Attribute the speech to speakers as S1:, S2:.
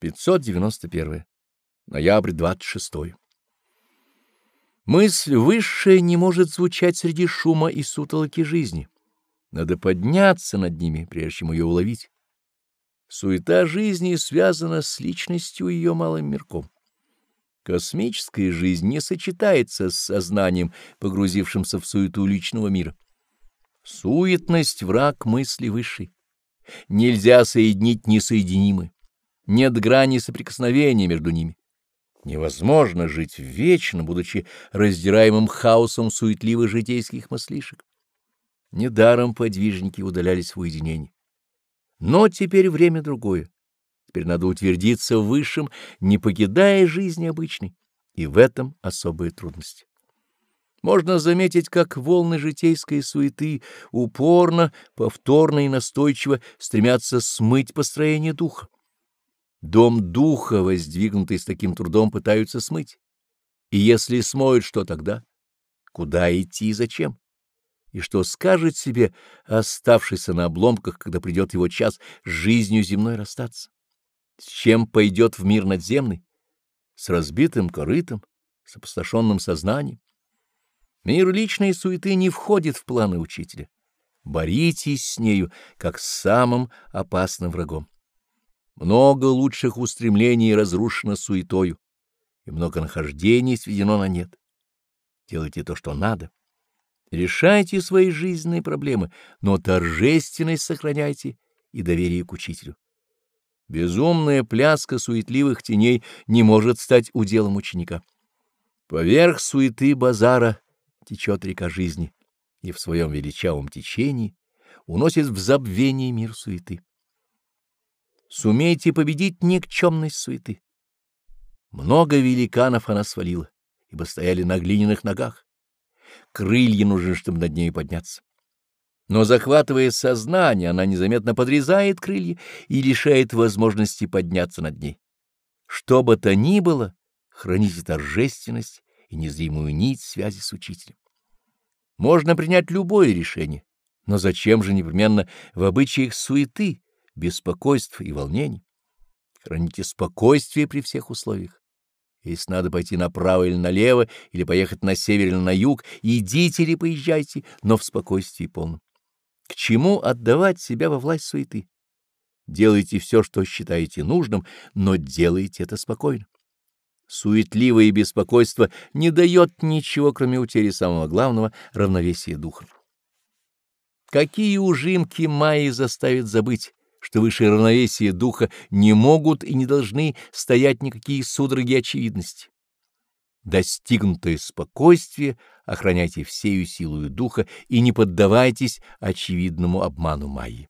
S1: 591. Ноябрь 26. Мысль высшая не может звучать среди шума и сутолоки жизни. Надо подняться над ними, прежде чем ее уловить. Суета жизни связана с личностью ее малым мирком. Космическая жизнь не сочетается с сознанием, погрузившимся в суету личного мира. Суетность — враг мысли высшей. Нельзя соединить несоединимое. Нет грани соприкосновения между ними. Невозможно жить вечно, будучи раздираемым хаосом суетливых житейских мыслишек. Недаром подвижники удалялись в уединение. Но теперь время другое. Теперь надо утвердиться в высшем, не покидая жизни обычной, и в этом особая трудность. Можно заметить, как волны житейской суеты упорно, повторно и настойчиво стремятся смыть построение духа. Дом духа, воздвигнутый с таким трудом, пытаются смыть. И если смоют, что тогда? Куда идти и зачем? И что скажет себе оставшийся на обломках, когда придет его час с жизнью земной расстаться? С чем пойдет в мир надземный? С разбитым корытом, с опустошенным сознанием? Мир личной суеты не входит в планы учителя. Боритесь с нею, как с самым опасным врагом. Много лучших устремлений разрушено суетою, и много нахождений сведено на нет. Делайте то, что надо. Решайте свои жизненные проблемы, но торжественность сохраняйте и доверие к учителю. Безумная пляска суетливых теней не может стать уделом ученика. Поверх суеты базара течет река жизни, и в своем величавом течении уносит в забвение мир суеты. Сумейте победить никчемность суеты. Много великанов она свалила, ибо стояли на глиняных ногах. Крылья нужны, чтобы над ней подняться. Но, захватывая сознание, она незаметно подрезает крылья и лишает возможности подняться над ней. Что бы то ни было, храните торжественность и незримую нить связи с учителем. Можно принять любое решение, но зачем же непременно в обычаях суеты, беспокойств и волнений. Храните спокойствие при всех условиях. Если надо пойти направо или налево, или поехать на север или на юг, идите или поезжайте, но в спокойствии полном. К чему отдавать себя во власть суеты? Делайте все, что считаете нужным, но делайте это спокойно. Суетливое беспокойство не дает ничего, кроме утери самого главного — равновесия духа. Какие ужимки Майи заставят забыть что выше равновесия духа не могут и не должны стоять никакие судороги очевидности. Достигнутое спокойствие охраняйте всею силою духа и не поддавайтесь очевидному обману Майи.